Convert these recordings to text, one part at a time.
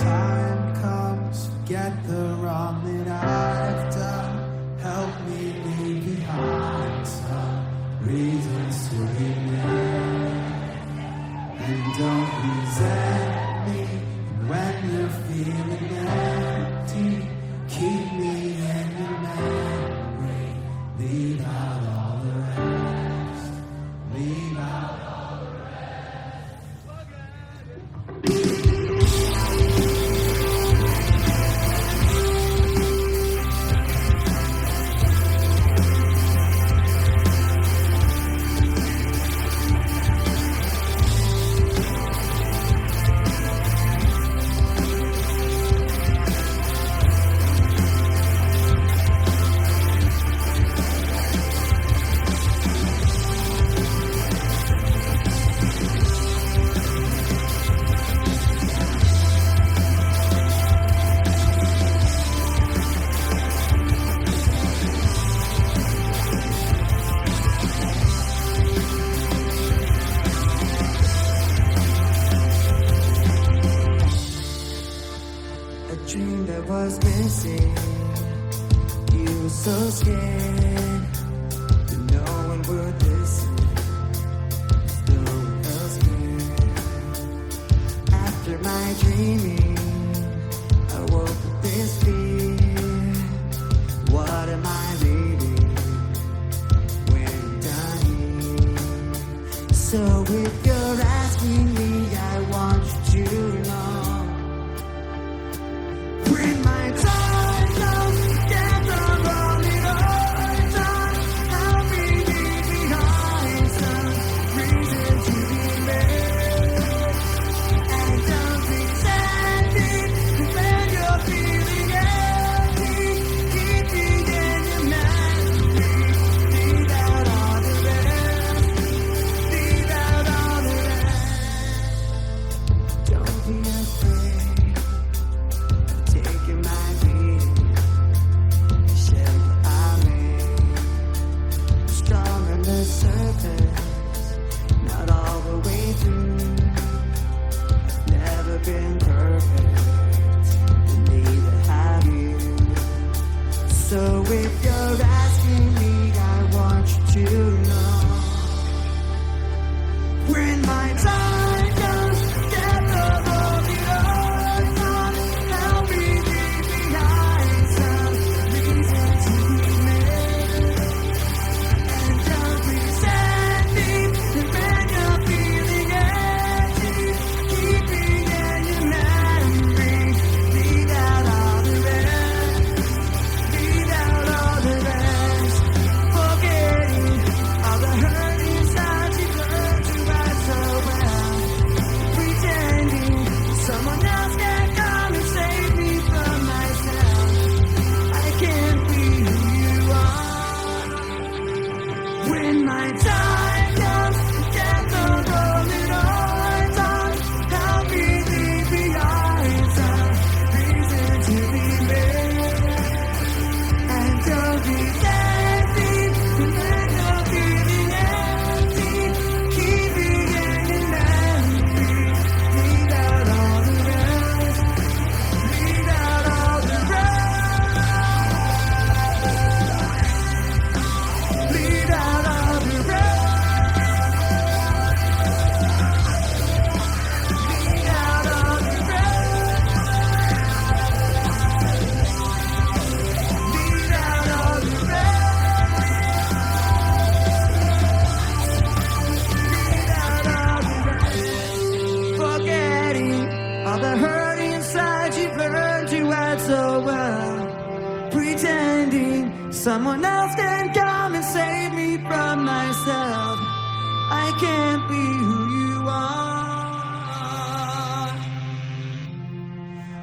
time comes to get the wrong that I've done, help me leave behind some reasons to be. missing. You so scared that no one would listen. No one else cared. After my dreaming, I woke with this fear. What am I leaving when dying? So it goes. so if time. the hurt inside you've learned to hide so well. Pretending someone else can come and save me from myself. I can't be who you are.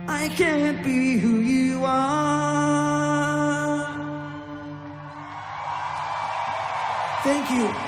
I can't be who you are. Thank you.